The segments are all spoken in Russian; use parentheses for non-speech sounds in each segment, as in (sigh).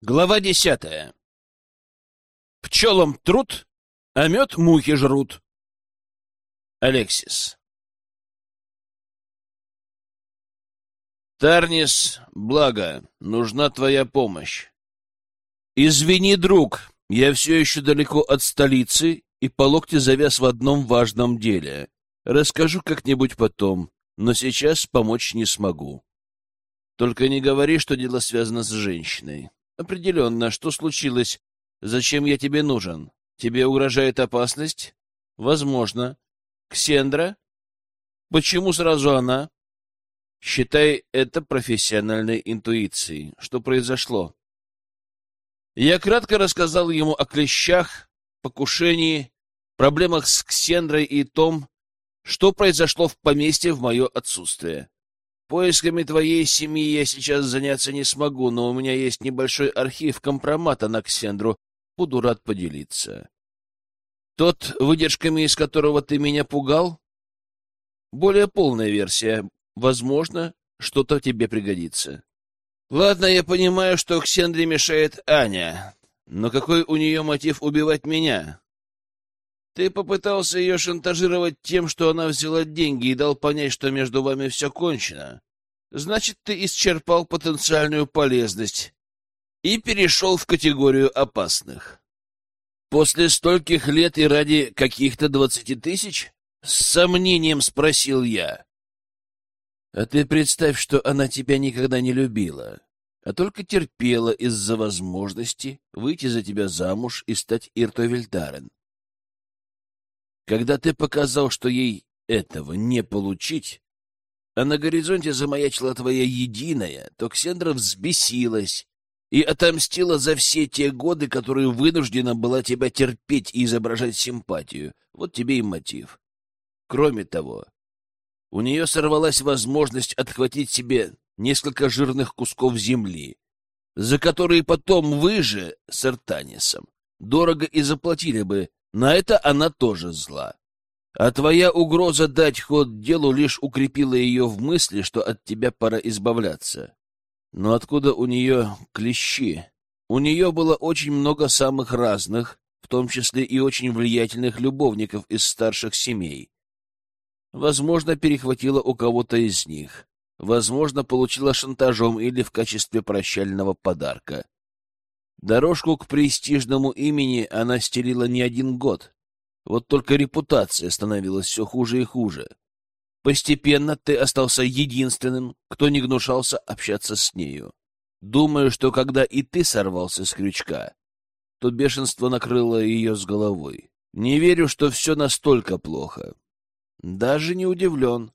Глава десятая. Пчелам труд, а мед мухи жрут. Алексис. Тарнис, благо, нужна твоя помощь. Извини, друг, я все еще далеко от столицы и по локте завяз в одном важном деле. Расскажу как-нибудь потом, но сейчас помочь не смогу. Только не говори, что дело связано с женщиной. Определенно, что случилось? Зачем я тебе нужен? Тебе угрожает опасность? Возможно. Ксендра? Почему сразу она? Считай это профессиональной интуицией. Что произошло? Я кратко рассказал ему о клещах, покушении, проблемах с Ксендрой и том, что произошло в поместье в мое отсутствие. Поисками твоей семьи я сейчас заняться не смогу, но у меня есть небольшой архив компромата на Ксендру. Буду рад поделиться. Тот, выдержками из которого ты меня пугал? Более полная версия. Возможно, что-то тебе пригодится. Ладно, я понимаю, что Ксендре мешает Аня, но какой у нее мотив убивать меня? Ты попытался ее шантажировать тем, что она взяла деньги и дал понять, что между вами все кончено. Значит, ты исчерпал потенциальную полезность и перешел в категорию опасных. После стольких лет и ради каких-то двадцати тысяч? С сомнением спросил я. А ты представь, что она тебя никогда не любила, а только терпела из-за возможности выйти за тебя замуж и стать Иртовельдарен. Когда ты показал, что ей этого не получить, а на горизонте замаячила твоя единая, то Ксендра взбесилась и отомстила за все те годы, которые вынуждена была тебя терпеть и изображать симпатию. Вот тебе и мотив. Кроме того, у нее сорвалась возможность отхватить себе несколько жирных кусков земли, за которые потом вы же с Артанисом дорого и заплатили бы на это она тоже зла. А твоя угроза дать ход делу лишь укрепила ее в мысли, что от тебя пора избавляться. Но откуда у нее клещи? У нее было очень много самых разных, в том числе и очень влиятельных любовников из старших семей. Возможно, перехватила у кого-то из них. Возможно, получила шантажом или в качестве прощального подарка. Дорожку к престижному имени она стелила не один год. Вот только репутация становилась все хуже и хуже. Постепенно ты остался единственным, кто не гнушался общаться с нею. Думаю, что когда и ты сорвался с крючка, то бешенство накрыло ее с головой. Не верю, что все настолько плохо. Даже не удивлен.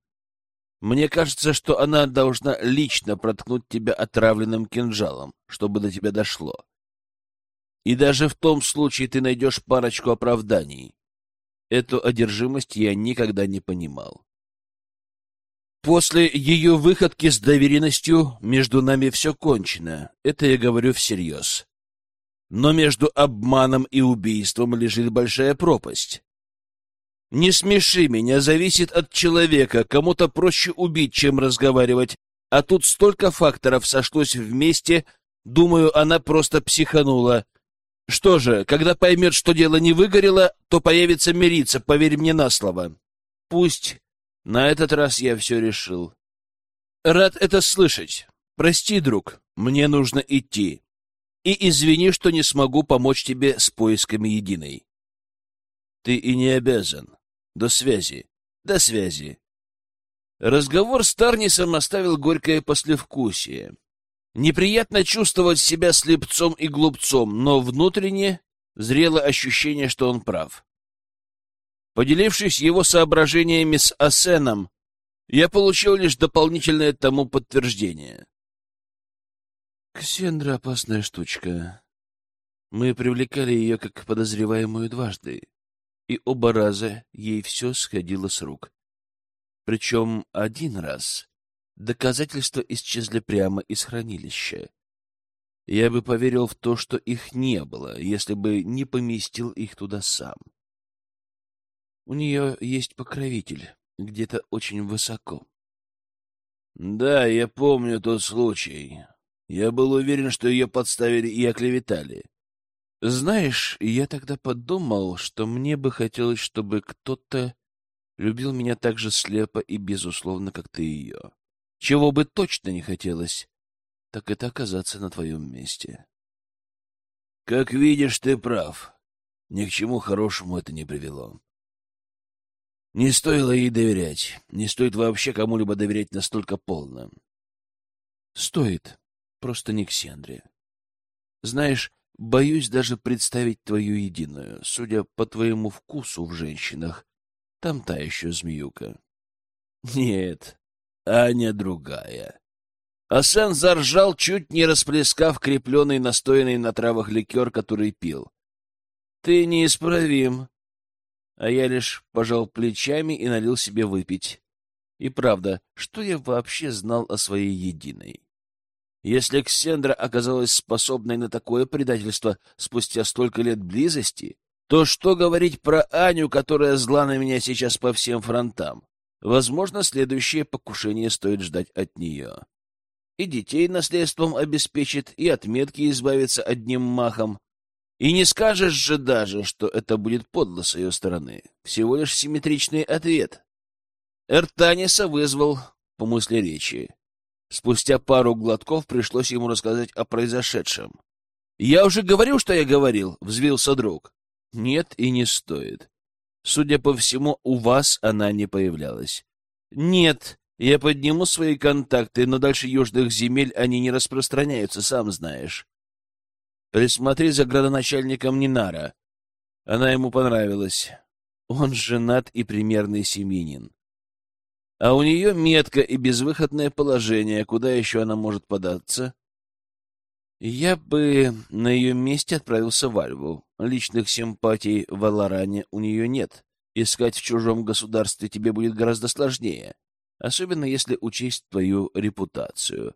Мне кажется, что она должна лично проткнуть тебя отравленным кинжалом, чтобы до тебя дошло. И даже в том случае ты найдешь парочку оправданий. Эту одержимость я никогда не понимал. После ее выходки с доверенностью между нами все кончено. Это я говорю всерьез. Но между обманом и убийством лежит большая пропасть. Не смеши меня, зависит от человека. Кому-то проще убить, чем разговаривать. А тут столько факторов сошлось вместе. Думаю, она просто психанула. Что же, когда поймет, что дело не выгорело, то появится мириться, поверь мне на слово. Пусть. На этот раз я все решил. Рад это слышать. Прости, друг, мне нужно идти. И извини, что не смогу помочь тебе с поисками единой. Ты и не обязан. До связи. До связи. Разговор с Тарнисом оставил горькое послевкусие. Неприятно чувствовать себя слепцом и глупцом, но внутренне зрело ощущение, что он прав. Поделившись его соображениями с Асеном, я получил лишь дополнительное тому подтверждение. Ксендра — опасная штучка. Мы привлекали ее как подозреваемую дважды, и оба раза ей все сходило с рук. Причем один раз Доказательства исчезли прямо из хранилища. Я бы поверил в то, что их не было, если бы не поместил их туда сам. У нее есть покровитель, где-то очень высоко. Да, я помню тот случай. Я был уверен, что ее подставили и оклеветали. Знаешь, я тогда подумал, что мне бы хотелось, чтобы кто-то любил меня так же слепо и безусловно, как ты ее. Чего бы точно не хотелось, так это оказаться на твоем месте. Как видишь, ты прав. Ни к чему хорошему это не привело. Не стоило ей доверять. Не стоит вообще кому-либо доверять настолько полно. Стоит. Просто не Ксендре. Знаешь, боюсь даже представить твою единую. Судя по твоему вкусу в женщинах, там та еще змеюка. Нет, Аня другая. Асан заржал, чуть не расплескав крепленный, настоянный на травах ликер, который пил. — Ты неисправим. А я лишь пожал плечами и налил себе выпить. И правда, что я вообще знал о своей единой? Если Ксендра оказалась способной на такое предательство спустя столько лет близости, то что говорить про Аню, которая зла на меня сейчас по всем фронтам? Возможно, следующее покушение стоит ждать от нее. И детей наследством обеспечит, и отметки избавится одним махом. И не скажешь же даже, что это будет подло с ее стороны. Всего лишь симметричный ответ. Эртаниса вызвал по мысли речи. Спустя пару глотков пришлось ему рассказать о произошедшем. — Я уже говорил, что я говорил, — взвился друг. — Нет, и не стоит. Судя по всему, у вас она не появлялась. Нет, я подниму свои контакты, но дальше южных земель они не распространяются, сам знаешь. Присмотри за градоначальником Нинара. Она ему понравилась. Он женат и примерный семьянин. А у нее метка и безвыходное положение. Куда еще она может податься? Я бы на ее месте отправился в Альву. Личных симпатий в Аларане у нее нет. Искать в чужом государстве тебе будет гораздо сложнее, особенно если учесть твою репутацию.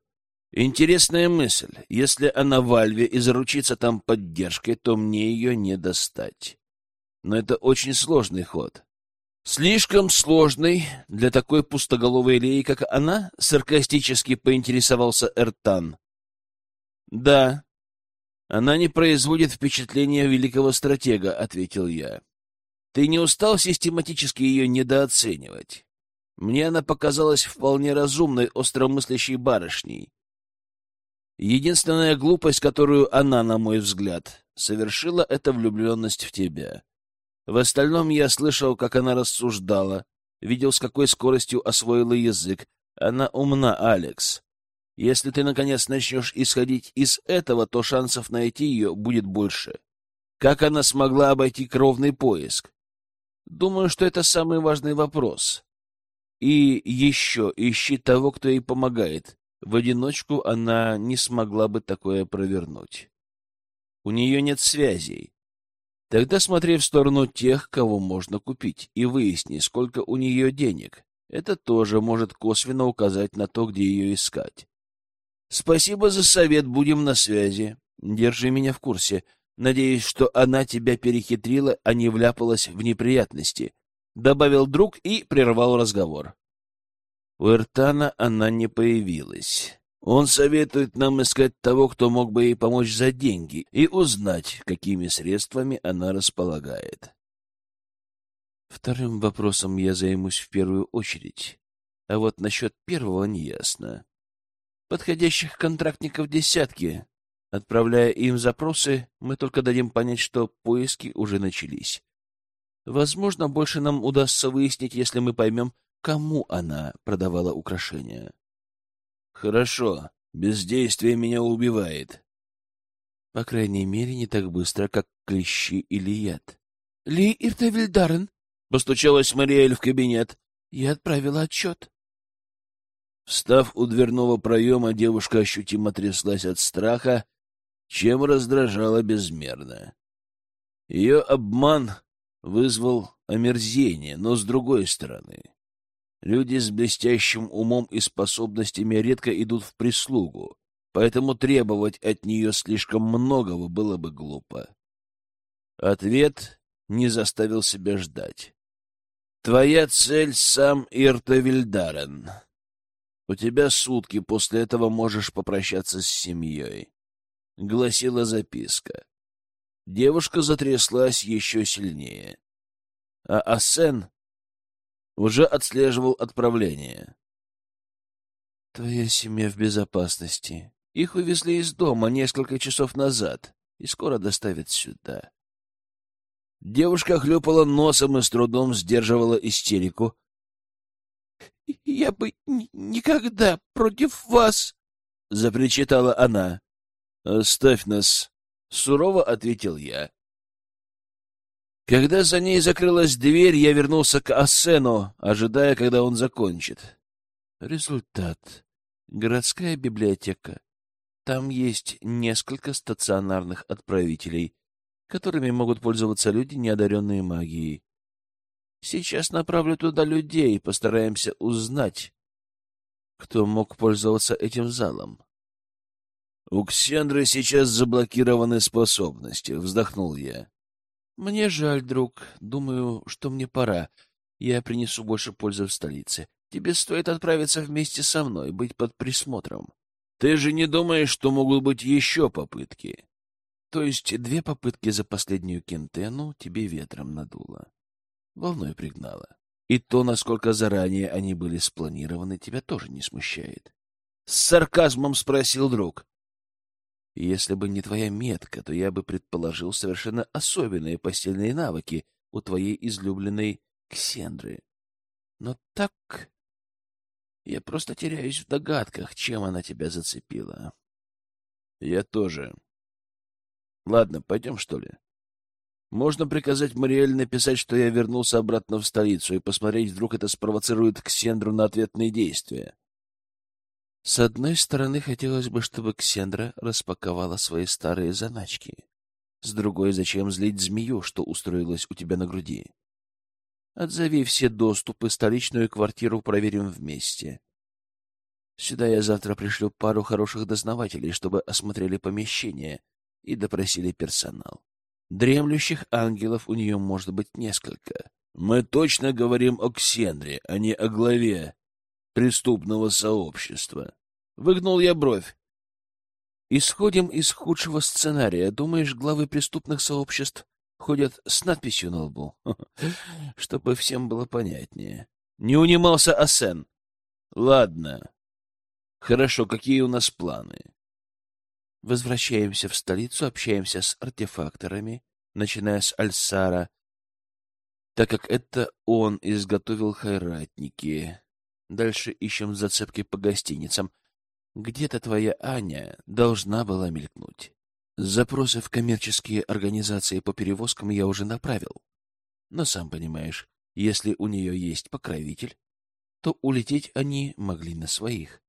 Интересная мысль. Если она в Альве и заручится там поддержкой, то мне ее не достать. Но это очень сложный ход. Слишком сложный для такой пустоголовой леи, как она, саркастически поинтересовался Эртан. Да, она не производит впечатления великого стратега, ответил я. Ты не устал систематически ее недооценивать? Мне она показалась вполне разумной, остромыслящей барышней. Единственная глупость, которую она, на мой взгляд, совершила, — это влюбленность в тебя. В остальном я слышал, как она рассуждала, видел, с какой скоростью освоила язык. Она умна, Алекс. Если ты, наконец, начнешь исходить из этого, то шансов найти ее будет больше. Как она смогла обойти кровный поиск? Думаю, что это самый важный вопрос. И еще ищи того, кто ей помогает. В одиночку она не смогла бы такое провернуть. У нее нет связей. Тогда смотри в сторону тех, кого можно купить, и выясни, сколько у нее денег. Это тоже может косвенно указать на то, где ее искать. Спасибо за совет, будем на связи. Держи меня в курсе. Надеюсь, что она тебя перехитрила, а не вляпалась в неприятности. Добавил друг и прервал разговор. У Эртана она не появилась. Он советует нам искать того, кто мог бы ей помочь за деньги, и узнать, какими средствами она располагает. Вторым вопросом я займусь в первую очередь, а вот насчет первого неясно. Подходящих контрактников десятки. Отправляя им запросы, мы только дадим понять, что поиски уже начались. Возможно, больше нам удастся выяснить, если мы поймем, кому она продавала украшения. Хорошо. Бездействие меня убивает. По крайней мере, не так быстро, как клещи или яд. — Ли Иртевильдарен, — постучалась Мариэль в кабинет. — Я отправила отчет. Встав у дверного проема, девушка ощутимо тряслась от страха, чем раздражала безмерно. Ее обман вызвал омерзение, но с другой стороны Люди с блестящим умом и способностями редко идут в прислугу, поэтому требовать от нее слишком многого было бы глупо. Ответ не заставил себя ждать. «Твоя цель — сам Иртовильдарен. У тебя сутки, после этого можешь попрощаться с семьей», — гласила записка. Девушка затряслась еще сильнее. А Асен уже отслеживал отправление. «Твоя семья в безопасности. Их увезли из дома несколько часов назад и скоро доставят сюда». Девушка хлюпала носом и с трудом сдерживала истерику. — Я бы никогда против вас! — запричитала она. — Оставь нас! — сурово ответил я. Когда за ней закрылась дверь, я вернулся к Ассену, ожидая, когда он закончит. Результат. Городская библиотека. Там есть несколько стационарных отправителей, которыми могут пользоваться люди, неодаренные магией. Сейчас направлю туда людей и постараемся узнать, кто мог пользоваться этим залом. У Ксендры сейчас заблокированы способности, вздохнул я. Мне жаль, друг. Думаю, что мне пора. Я принесу больше пользы в столице. Тебе стоит отправиться вместе со мной, быть под присмотром. Ты же не думаешь, что могут быть еще попытки? То есть две попытки за последнюю кентену тебе ветром надуло. Волной пригнало. И то, насколько заранее они были спланированы, тебя тоже не смущает. С сарказмом спросил друг. Если бы не твоя метка, то я бы предположил совершенно особенные постельные навыки у твоей излюбленной Ксендры. Но так... Я просто теряюсь в догадках, чем она тебя зацепила. Я тоже. Ладно, пойдем, что ли? Можно приказать Мариэль написать, что я вернулся обратно в столицу, и посмотреть, вдруг это спровоцирует Ксендру на ответные действия. С одной стороны, хотелось бы, чтобы Ксендра распаковала свои старые заначки. С другой, зачем злить змею, что устроилась у тебя на груди? Отзови все доступы, столичную квартиру проверим вместе. Сюда я завтра пришлю пару хороших дознавателей, чтобы осмотрели помещение и допросили персонал. Дремлющих ангелов у нее может быть несколько. Мы точно говорим о Ксендре, а не о главе преступного сообщества. Выгнул я бровь. Исходим из худшего сценария. Думаешь, главы преступных сообществ ходят с надписью на лбу? (laughs) Чтобы всем было понятнее. Не унимался Асен. Ладно. Хорошо, какие у нас планы? Возвращаемся в столицу, общаемся с артефакторами, начиная с Альсара, так как это он изготовил хайратники. Дальше ищем зацепки по гостиницам. Где-то твоя Аня должна была мелькнуть. Запросы в коммерческие организации по перевозкам я уже направил. Но сам понимаешь, если у нее есть покровитель, то улететь они могли на своих.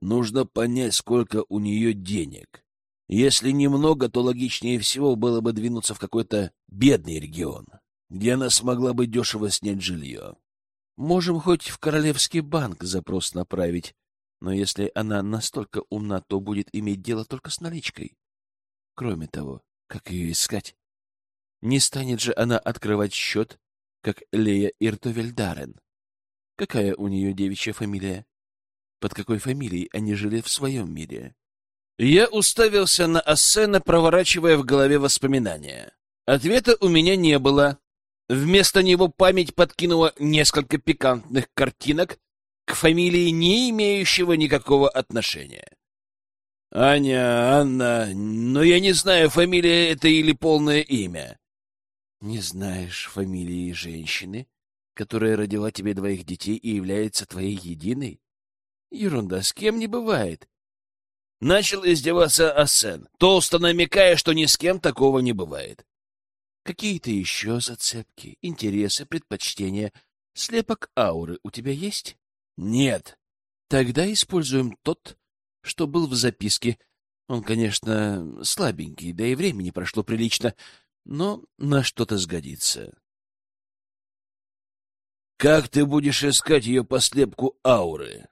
Нужно понять, сколько у нее денег. Если немного, то логичнее всего было бы двинуться в какой-то бедный регион, где она смогла бы дешево снять жилье. Можем хоть в Королевский банк запрос направить, но если она настолько умна, то будет иметь дело только с наличкой. Кроме того, как ее искать? Не станет же она открывать счет, как Лея Иртовельдарен. Какая у нее девичья фамилия? Под какой фамилией они жили в своем мире? Я уставился на Ассена, проворачивая в голове воспоминания. Ответа у меня не было. Вместо него память подкинула несколько пикантных картинок к фамилии, не имеющего никакого отношения. Аня, Анна, но я не знаю, фамилия это или полное имя. Не знаешь фамилии женщины, которая родила тебе двоих детей и является твоей единой? Ерунда, с кем не бывает. Начал издеваться Ассен, толсто намекая, что ни с кем такого не бывает. Какие-то еще зацепки, интересы, предпочтения? Слепок ауры у тебя есть? Нет. Тогда используем тот, что был в записке. Он, конечно, слабенький, да и времени прошло прилично, но на что-то сгодится. Как ты будешь искать ее по слепку ауры?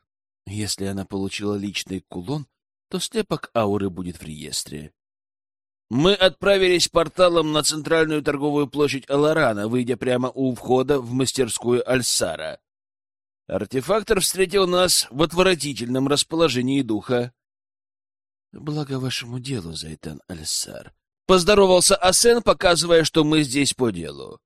Если она получила личный кулон, то слепок ауры будет в реестре. Мы отправились порталом на центральную торговую площадь Аларана, выйдя прямо у входа в мастерскую Альсара. Артефактор встретил нас в отвратительном расположении духа. — Благо вашему делу, Зайтан Альсар. Поздоровался Асен, показывая, что мы здесь по делу.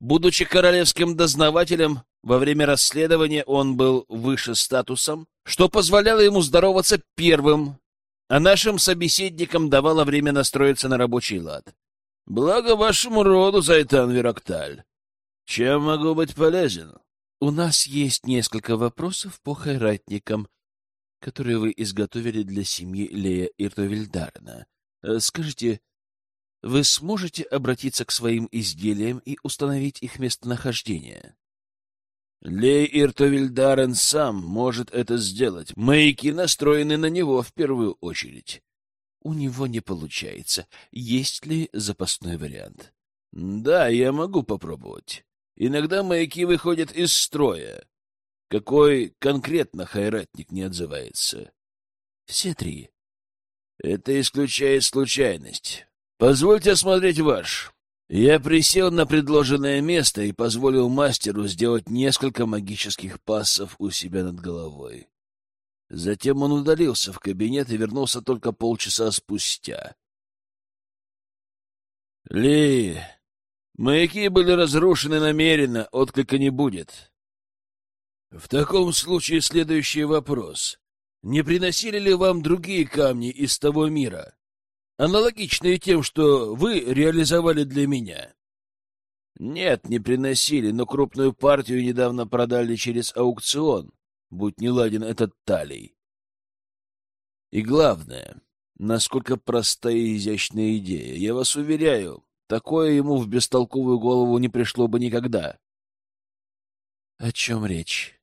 Будучи королевским дознавателем, во время расследования он был выше статусом, что позволяло ему здороваться первым, а нашим собеседникам давало время настроиться на рабочий лад. Благо вашему роду, Зайтан Верокталь. Чем могу быть полезен? У нас есть несколько вопросов по хайратникам, которые вы изготовили для семьи Лея Иртовильдарна. Э, скажите, вы сможете обратиться к своим изделиям и установить их местонахождение? Лей Иртовильдарен сам может это сделать. Маяки настроены на него в первую очередь. У него не получается. Есть ли запасной вариант? Да, я могу попробовать. Иногда маяки выходят из строя. Какой конкретно хайратник не отзывается? Все три. Это исключает случайность. Позвольте осмотреть ваш. Я присел на предложенное место и позволил мастеру сделать несколько магических пассов у себя над головой. Затем он удалился в кабинет и вернулся только полчаса спустя. Ли, Маяки были разрушены намеренно, отклика не будет. В таком случае следующий вопрос. Не приносили ли вам другие камни из того мира, аналогичные тем, что вы реализовали для меня? Нет, не приносили, но крупную партию недавно продали через аукцион, будь не ладен этот талий. И главное, насколько простая и изящная идея. Я вас уверяю, Такое ему в бестолковую голову не пришло бы никогда. — О чем речь?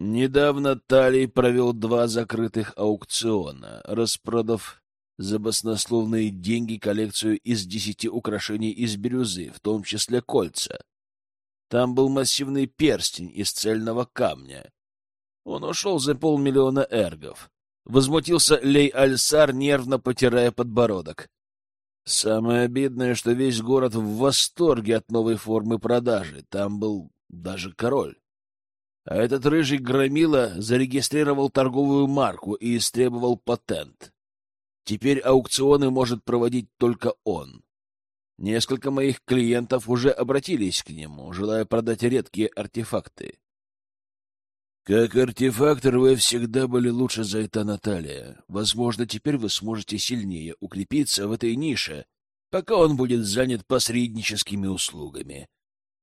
Недавно Талий провел два закрытых аукциона, распродав за баснословные деньги коллекцию из десяти украшений из бирюзы, в том числе кольца. Там был массивный перстень из цельного камня. Он ушел за полмиллиона эргов. Возмутился Лей Альсар, нервно потирая подбородок. Самое обидное, что весь город в восторге от новой формы продажи. Там был даже король. А этот рыжий громила зарегистрировал торговую марку и истребовал патент. Теперь аукционы может проводить только он. Несколько моих клиентов уже обратились к нему, желая продать редкие артефакты. Как артефактор вы всегда были лучше за это, Наталья. Возможно, теперь вы сможете сильнее укрепиться в этой нише, пока он будет занят посредническими услугами.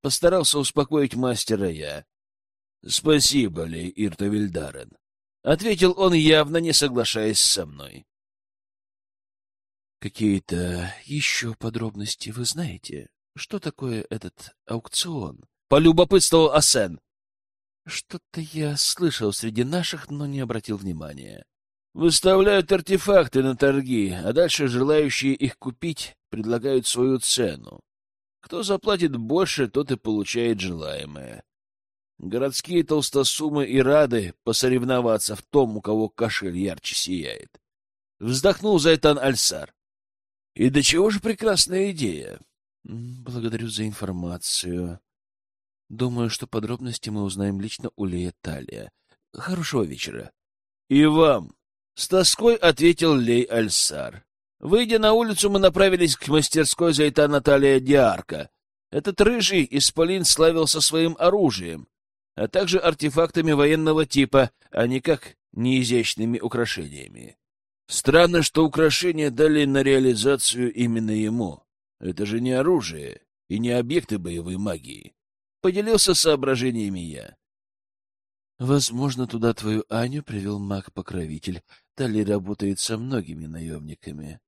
Постарался успокоить мастера я. — Спасибо, Лей Иртовильдарен. — ответил он, явно не соглашаясь со мной. — Какие-то еще подробности вы знаете? Что такое этот аукцион? — полюбопытствовал Асен. Что-то я слышал среди наших, но не обратил внимания. Выставляют артефакты на торги, а дальше желающие их купить предлагают свою цену. Кто заплатит больше, тот и получает желаемое. Городские толстосумы и рады посоревноваться в том, у кого кошель ярче сияет. Вздохнул Зайтан Альсар. И до чего же прекрасная идея. Благодарю за информацию. Думаю, что подробности мы узнаем лично у Лея Талия. Хорошего вечера. — И вам! — с тоской ответил Лей Альсар. Выйдя на улицу, мы направились к мастерской Зайта Наталья Диарка. Этот рыжий исполин славился своим оружием, а также артефактами военного типа, а не как неизящными украшениями. Странно, что украшения дали на реализацию именно ему. Это же не оружие и не объекты боевой магии. Поделился соображениями я. Возможно, туда твою Аню привел маг-покровитель. Тали работает со многими наемниками.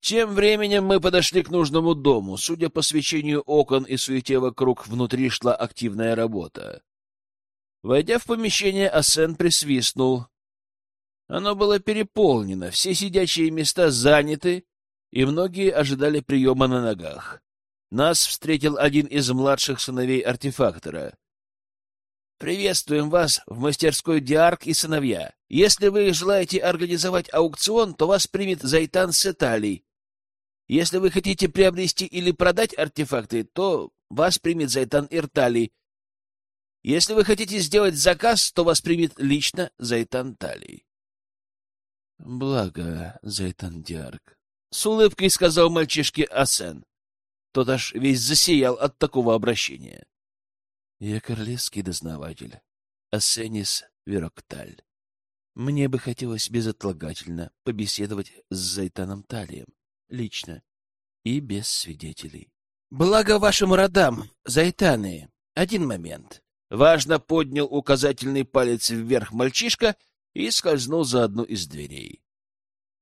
Тем временем мы подошли к нужному дому. Судя по свечению окон и суете вокруг, внутри шла активная работа. Войдя в помещение, Асен присвистнул. Оно было переполнено, все сидячие места заняты, и многие ожидали приема на ногах. Нас встретил один из младших сыновей артефактора. «Приветствуем вас в мастерской Диарк и сыновья. Если вы желаете организовать аукцион, то вас примет Зайтан Сеталий. Если вы хотите приобрести или продать артефакты, то вас примет Зайтан Ирталий. Если вы хотите сделать заказ, то вас примет лично Зайтан Талий. — Благо, Зайтан Диарк, — с улыбкой сказал мальчишке Асен. Тот аж весь засиял от такого обращения. — Я королевский дознаватель, Асенис Верокталь. Мне бы хотелось безотлагательно побеседовать с Зайтаном Талием, лично и без свидетелей. — Благо вашим родам, Зайтаны. Один момент. Важно поднял указательный палец вверх мальчишка и скользнул за одну из дверей.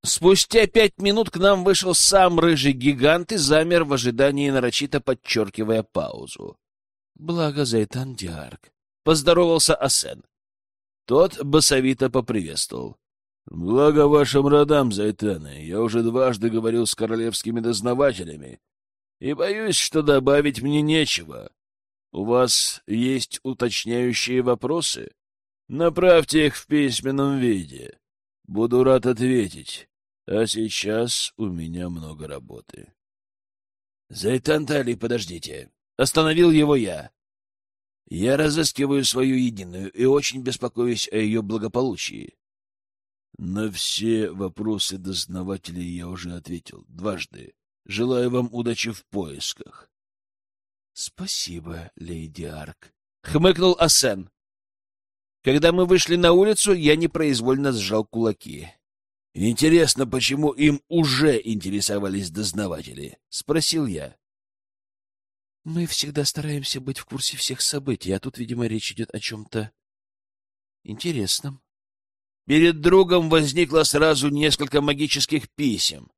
Спустя пять минут к нам вышел сам рыжий гигант и замер в ожидании, нарочито подчеркивая паузу. — Благо, Зайтан Диарк. — поздоровался Асен. Тот басовито поприветствовал. — Благо вашим родам, Зайтаны. Я уже дважды говорил с королевскими дознавателями, и боюсь, что добавить мне нечего. У вас есть уточняющие вопросы? Направьте их в письменном виде. Буду рад ответить. А сейчас у меня много работы. Зайтантали, подождите. Остановил его я. Я разыскиваю свою единую и очень беспокоюсь о ее благополучии. На все вопросы дознавателей я уже ответил дважды. Желаю вам удачи в поисках. Спасибо, леди Арк. Хмыкнул Асен. Когда мы вышли на улицу, я непроизвольно сжал кулаки. Интересно, почему им уже интересовались дознаватели? Спросил я. Мы всегда стараемся быть в курсе всех событий, а тут, видимо, речь идет о чем-то интересном. Перед другом возникло сразу несколько магических писем.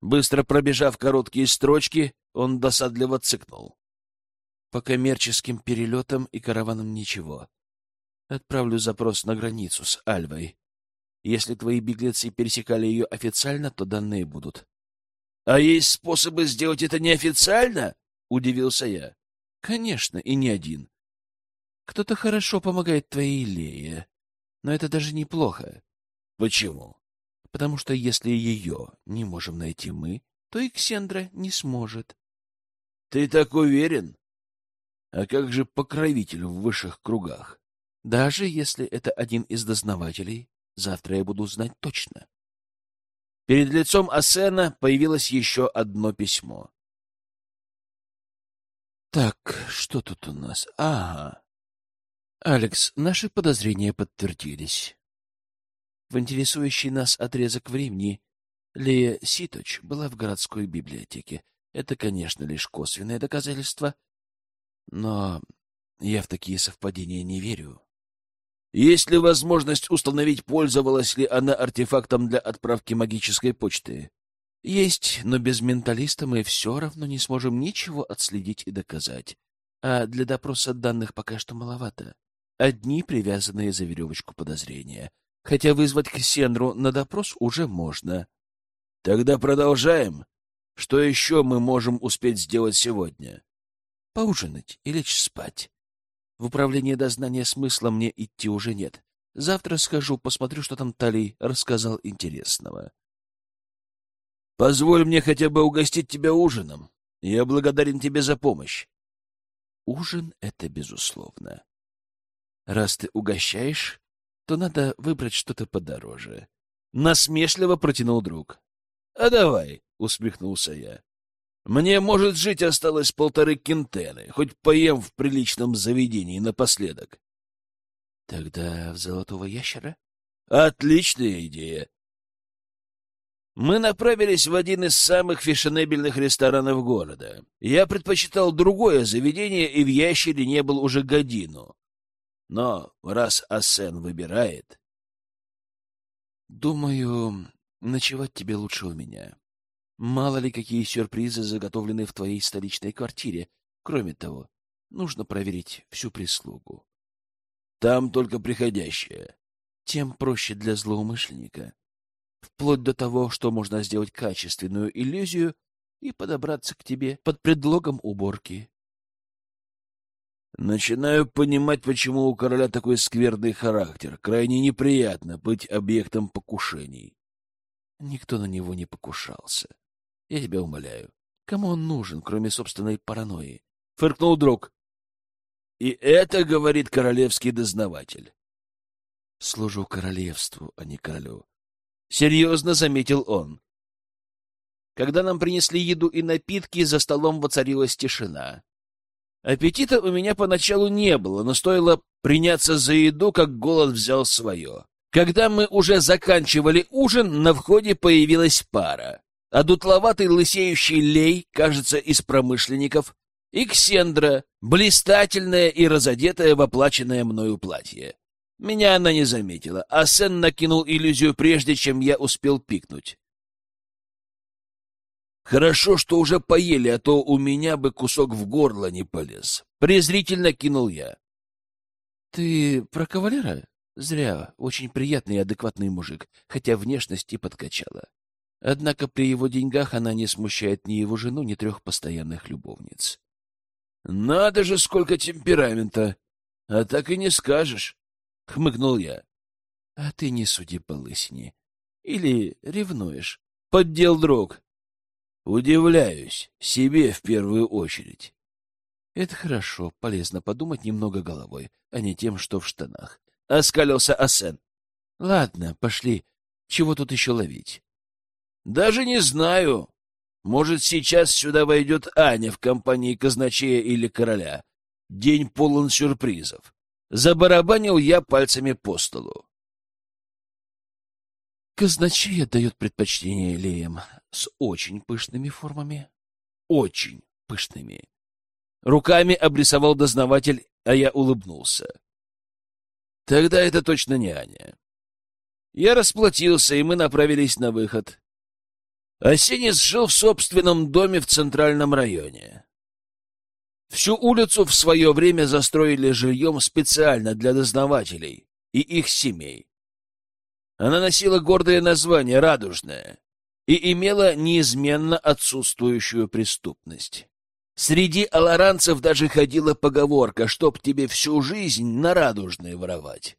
Быстро пробежав короткие строчки, он досадливо цыкнул. По коммерческим перелетам и караванам ничего. Отправлю запрос на границу с Альвой. Если твои беглецы пересекали ее официально, то данные будут. — А есть способы сделать это неофициально? — удивился я. — Конечно, и не один. Кто-то хорошо помогает твоей Лее, но это даже неплохо. — Почему? — Потому что если ее не можем найти мы, то и Ксендра не сможет. — Ты так уверен? А как же покровитель в высших кругах? Даже если это один из дознавателей, завтра я буду знать точно. Перед лицом Асена появилось еще одно письмо. Так, что тут у нас? Ага. Алекс, наши подозрения подтвердились. В интересующий нас отрезок времени Лея Ситоч была в городской библиотеке. Это, конечно, лишь косвенное доказательство, но я в такие совпадения не верю. Есть ли возможность установить, пользовалась ли она артефактом для отправки магической почты? Есть, но без менталиста мы все равно не сможем ничего отследить и доказать. А для допроса данных пока что маловато. Одни привязанные за веревочку подозрения. Хотя вызвать Ксенру на допрос уже можно. Тогда продолжаем. Что еще мы можем успеть сделать сегодня? Поужинать и лечь спать. В управление дознания смысла мне идти уже нет. Завтра схожу, посмотрю, что там Талий рассказал интересного. Позволь мне хотя бы угостить тебя ужином. Я благодарен тебе за помощь. Ужин — это безусловно. Раз ты угощаешь, то надо выбрать что-то подороже. Насмешливо протянул друг. — А давай, — усмехнулся я. Мне, может, жить осталось полторы кентены, хоть поем в приличном заведении напоследок. — Тогда в золотого ящера? — Отличная идея. Мы направились в один из самых фешенебельных ресторанов города. Я предпочитал другое заведение и в ящере не был уже годину. Но раз Асен выбирает... Думаю, ночевать тебе лучше у меня. Мало ли, какие сюрпризы заготовлены в твоей столичной квартире. Кроме того, нужно проверить всю прислугу. Там только приходящие. Тем проще для злоумышленника. Вплоть до того, что можно сделать качественную иллюзию и подобраться к тебе под предлогом уборки. Начинаю понимать, почему у короля такой скверный характер. Крайне неприятно быть объектом покушений. Никто на него не покушался. Я тебя умоляю. Кому он нужен, кроме собственной паранойи? Фыркнул друг. И это говорит королевский дознаватель. Служу королевству, а не королю. Серьезно заметил он. Когда нам принесли еду и напитки, за столом воцарилась тишина. Аппетита у меня поначалу не было, но стоило приняться за еду, как голод взял свое. Когда мы уже заканчивали ужин, на входе появилась пара. А дутловатый лысеющий лей, кажется, из промышленников, и Ксендра, блистательная и разодетая в оплаченное мною платье. Меня она не заметила, а Сен накинул иллюзию, прежде чем я успел пикнуть. Хорошо, что уже поели, а то у меня бы кусок в горло не полез. Презрительно кинул я. — Ты про кавалера? Зря. Очень приятный и адекватный мужик, хотя внешность и подкачала. Однако при его деньгах она не смущает ни его жену, ни трех постоянных любовниц. Надо же, сколько темперамента! А так и не скажешь, — хмыкнул я. — А ты не суди по лысине. Или ревнуешь? — поддел друг. — Удивляюсь. Себе в первую очередь. — Это хорошо. Полезно подумать немного головой, а не тем, что в штанах. — оскалился Асен. — Ладно, пошли. Чего тут еще ловить? — Даже не знаю. Может, сейчас сюда войдет Аня в компании казначея или короля. День полон сюрпризов. Забарабанил я пальцами по столу. Казначей отдает предпочтение леям с очень пышными формами. Очень пышными. Руками обрисовал дознаватель, а я улыбнулся. Тогда это точно не Аня. Я расплатился, и мы направились на выход. Осенец жил в собственном доме в центральном районе. Всю улицу в свое время застроили жильем специально для дознавателей и их семей. Она носила гордое название «Радужная» и имела неизменно отсутствующую преступность. Среди аларанцев даже ходила поговорка, чтоб тебе всю жизнь на Радужной воровать.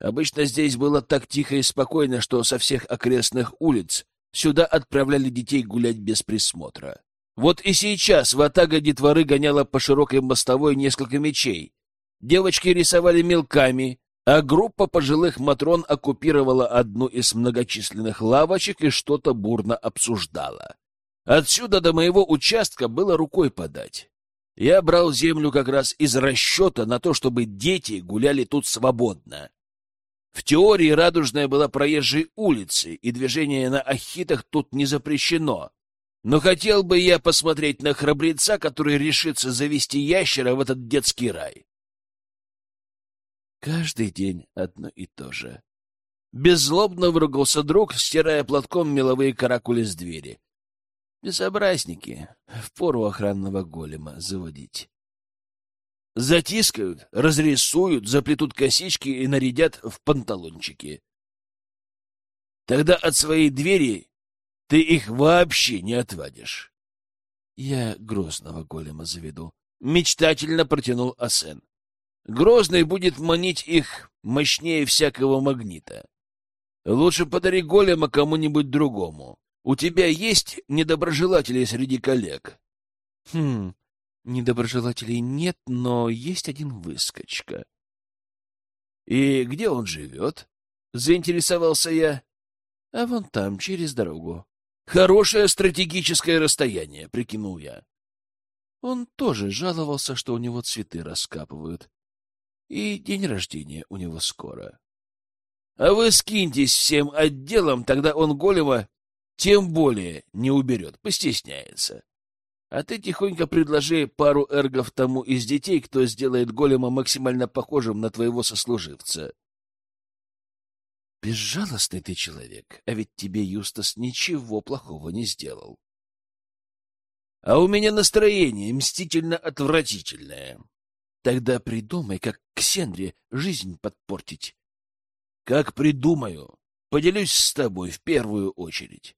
Обычно здесь было так тихо и спокойно, что со всех окрестных улиц Сюда отправляли детей гулять без присмотра. Вот и сейчас ватага детворы гоняла по широкой мостовой несколько мечей. Девочки рисовали мелками, а группа пожилых матрон оккупировала одну из многочисленных лавочек и что-то бурно обсуждала. Отсюда до моего участка было рукой подать. Я брал землю как раз из расчета на то, чтобы дети гуляли тут свободно. В теории Радужная была проезжей улицей, и движение на ахитах тут не запрещено. Но хотел бы я посмотреть на храбреца, который решится завести ящера в этот детский рай. Каждый день одно и то же. Беззлобно выругался друг, стирая платком меловые каракули с двери. Безобразники. Впору охранного голема заводить. Затискают, разрисуют, заплетут косички и нарядят в панталончики. Тогда от своей двери ты их вообще не отвадишь. Я грозного голема заведу. Мечтательно протянул Асен. Грозный будет манить их мощнее всякого магнита. Лучше подари голема кому-нибудь другому. У тебя есть недоброжелатели среди коллег? Хм, Недоброжелателей нет, но есть один выскочка. — И где он живет? — заинтересовался я. — А вон там, через дорогу. — Хорошее стратегическое расстояние, — прикинул я. Он тоже жаловался, что у него цветы раскапывают. И день рождения у него скоро. — А вы скиньтесь всем отделом, тогда он голема тем более не уберет, постесняется. А ты тихонько предложи пару эргов тому из детей, кто сделает голема максимально похожим на твоего сослуживца. Безжалостный ты человек, а ведь тебе Юстас ничего плохого не сделал. А у меня настроение мстительно отвратительное. Тогда придумай, как Ксендре жизнь подпортить. Как придумаю, поделюсь с тобой в первую очередь.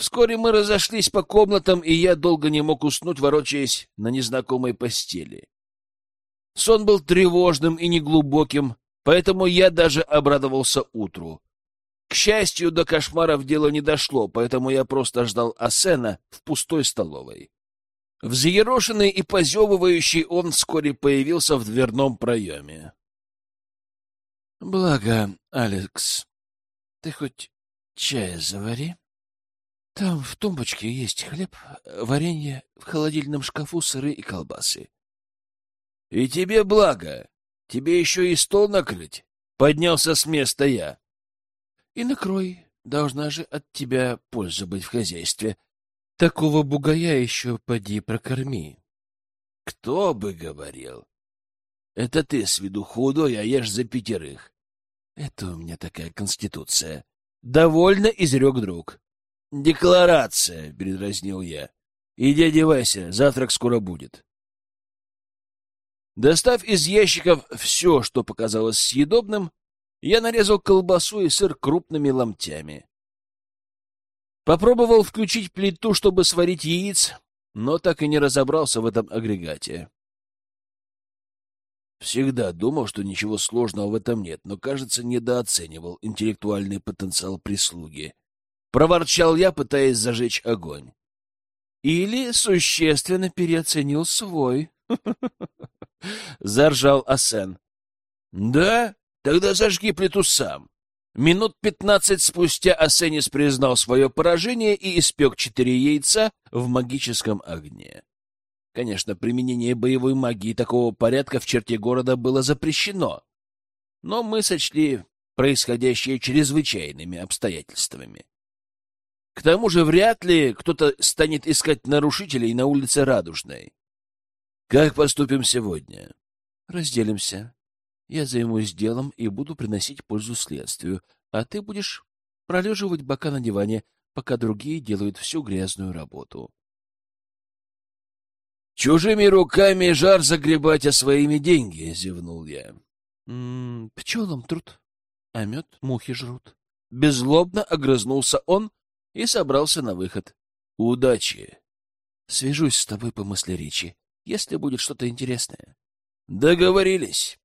Вскоре мы разошлись по комнатам, и я долго не мог уснуть, ворочаясь на незнакомой постели. Сон был тревожным и неглубоким, поэтому я даже обрадовался утру. К счастью, до кошмаров дело не дошло, поэтому я просто ждал Асена в пустой столовой. Взъерошенный и позевывающий он вскоре появился в дверном проеме. — Благо, Алекс, ты хоть чая завари. Там в тумбочке есть хлеб, варенье, в холодильном шкафу сыры и колбасы. — И тебе благо. Тебе еще и стол накрыть. Поднялся с места я. — И накрой. Должна же от тебя польза быть в хозяйстве. Такого бугая еще поди прокорми. — Кто бы говорил? Это ты с виду худой, а ешь за пятерых. Это у меня такая конституция. Довольно изрек друг. Декларация, передразнил я. Иди одевайся, завтрак скоро будет. Достав из ящиков все, что показалось съедобным, я нарезал колбасу и сыр крупными ломтями. Попробовал включить плиту, чтобы сварить яиц, но так и не разобрался в этом агрегате. Всегда думал, что ничего сложного в этом нет, но, кажется, недооценивал интеллектуальный потенциал прислуги. Проворчал я, пытаясь зажечь огонь. Или существенно переоценил свой. (laughs) Заржал Асен. Да? Тогда зажги плиту сам. Минут пятнадцать спустя Асенис признал свое поражение и испек четыре яйца в магическом огне. Конечно, применение боевой магии такого порядка в черте города было запрещено, но мы сочли происходящее чрезвычайными обстоятельствами. К тому же вряд ли кто-то станет искать нарушителей на улице Радужной. Как поступим сегодня? Разделимся. Я займусь делом и буду приносить пользу следствию, а ты будешь пролеживать бока на диване, пока другие делают всю грязную работу. Чужими руками жар загребать, а своими деньги, — зевнул я. М -м, пчелам труд, а мед мухи жрут. Беззлобно огрызнулся он и собрался на выход. Удачи! Свяжусь с тобой по мысли речи, если будет что-то интересное. Договорились.